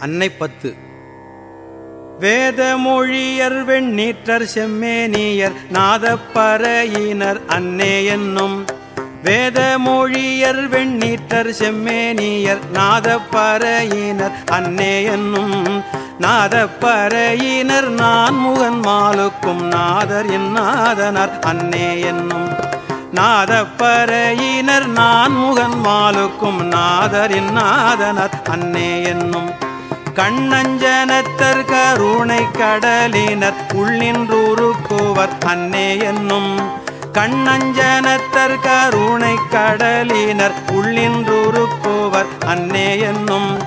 அன்னை பத்து. வேத மொழியர் வெண்ணீற்றர் செம்மேனியர் நாதப்பறையினர் அன்னே என்னும். வேத மொழியர் வெண்ணீற்றர் செம்மேனியர் நாதப்பறையினர் அன்னே என்னும். நாதப்பறையினர் நான் முகன் மாலுக்கும் நாதர் என் நாதனர் அன்னே என்னும். நாதப்பறையினர் நான் முகன் மாலுக்கும் நாதரின் நாதனர் அன்னே என்னும். கண்ணஞ்சனத்தர் கருணை கடலினர் உள்ளின்றூருக்குவர் அன்னே என்னும். கண்ணஞ்சனத்தர் கருணை கடலினர் உள்ளின்றூருக்குவர் அன்னே என்னும்.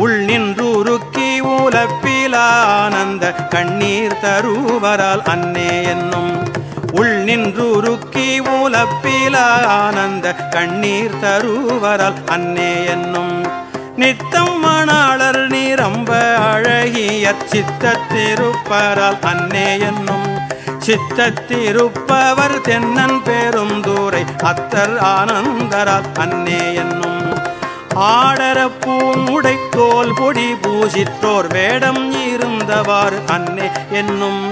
உள்நின்றூருக்கி ஊலப்பிலானந்த கண்ணீர் தருவரால் அன்னே என்னும். உள் நின்றுருக்கி ஊலப்பில கண்ணீர் தருவரால் அன்னே என்னும். நித்தம் மணாளர் நீரம்ப அழகிய சித்தத்திருப்பரால் அன்னே என்னும் சித்தத்திருப்பவர் தென்னன் பெரும் தூரை அத்தர் ஆனந்தரால் அன்னே என்னும். ஆடர பூமுடை தோல் பொடி பூசித்தோர் வேடம் இருந்தவாறு அன்னே என்னும்.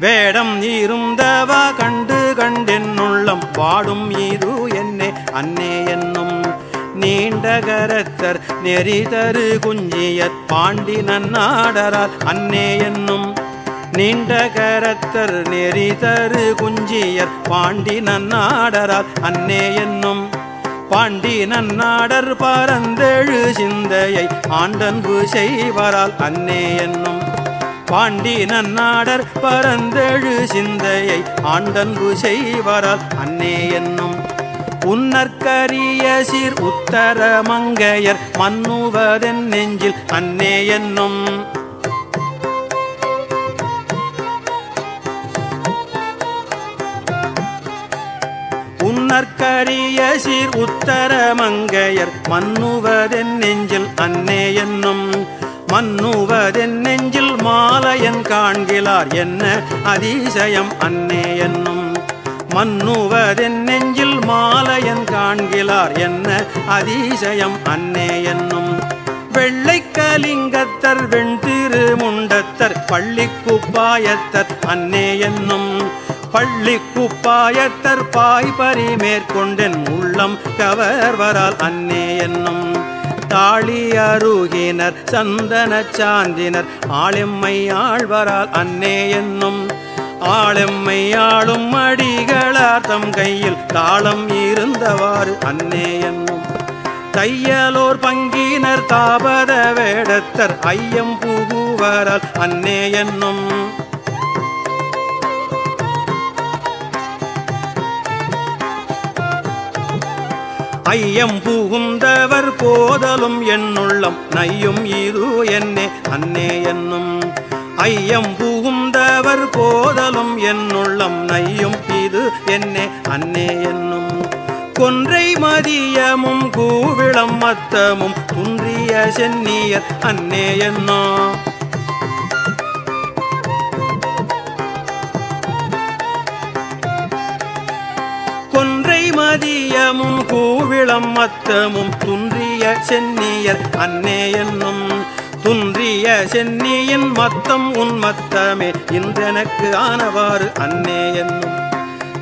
வேடம் இருந்தவா கண்டு கண்டென்னுள்ளம் பாடும் இது என்னே அன்னே என்னும். நீண்டகரத்தர் நெறிதரு குஞ்சியற் பாண்டி நன்னாடரால் அன்னே என்னும் நீண்டகரத்தர் நெறிதரு குஞ்சியற் பாண்டி நன்னாடரால் அன்னே என்னும் பாண்டி நன்னாடர் பரந்தெழு சிந்தையை ஆண்டன்பு செய்வரால் அன்னே என்னும் பாண்டி நன்னாடர் பரந்தெழு சிந்தையை ஆண்டன்பு செய்வரால் அன்னே என்னும் உன்னற்கரிய சீர் உத்தர மங்கையர் மன்னுவதென் நெஞ்சில் அன்னே என்னும். உன்னற்கரிய சீர் உத்தர மங்கையர் மன்னுவதென் நெஞ்சில் அன்னே என்னும். மன்னுவதென் நெஞ்சில் மாலையன் காண்கிறார் என்ன அதிசயம் அன்னே என்னும். மன்னுவதென் நெஞ்சில் மாலையன் காண்கிறார் என்ன அதிசயம் அன்னே என்னும். வெள்ளை கலிங்கத்தர் வெண்திரு முண்டத்தர் பள்ளி குப்பாயத்தர் அன்னே என்னும். பள்ளி குப்பாயத்தர் பாய்பறி மேற்கொண்டென் உள்ளம் கவர்வரால் அன்னே என்னும். தாளி அருகினர் சந்தன சாந்தினர் ஆளெம்மை ஆழ்வரால் அன்னே என்னும். ஆளெம்மை ஆளும் அடிகளார் தம் கையில் தாளம் இருந்தவாறு அன்னே என்னும். தையலோர் பங்கினர் தாபத வேடத்தர் ஐயம் புகுவரால் அன்னே என்னும். ஐயம் புகுந்தவர் போதலும் என்னுள்ளம் நையும் இது என்னே அன்னே என்னும். ஐயம் புகுந்தவர் போதலும் என்னுள்ளம் நையும் இது என்னே அன்னே என்னும். கொன்றை மதியமும் கூவிளம் மத்தமும் குன்றிய சென்னியர் அன்னே என்னோ கொன்றை மதியமும் கூவிளம் மத்தமும் துன்றிய சென்னியர் அன்னே என்னும். துன்றிய சென்னியின் மத்தம் உன் மத்தமே. இன்றெனக்கு ஆனவாறு அன்னே என்னும்.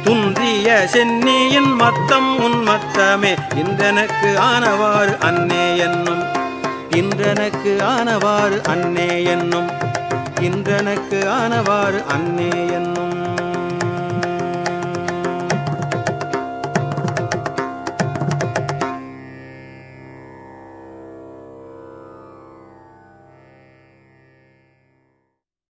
துன்றிய சென்னியின் மத்தம் உன் மத்தமே. இன்றெனக்கு ஆனவாறு அன்னே என்னும். இன்றெனக்கு ஆனவாறு அன்னே என்னும். இன்றெனக்கு ஆனவாறு அன்னே என்னும்.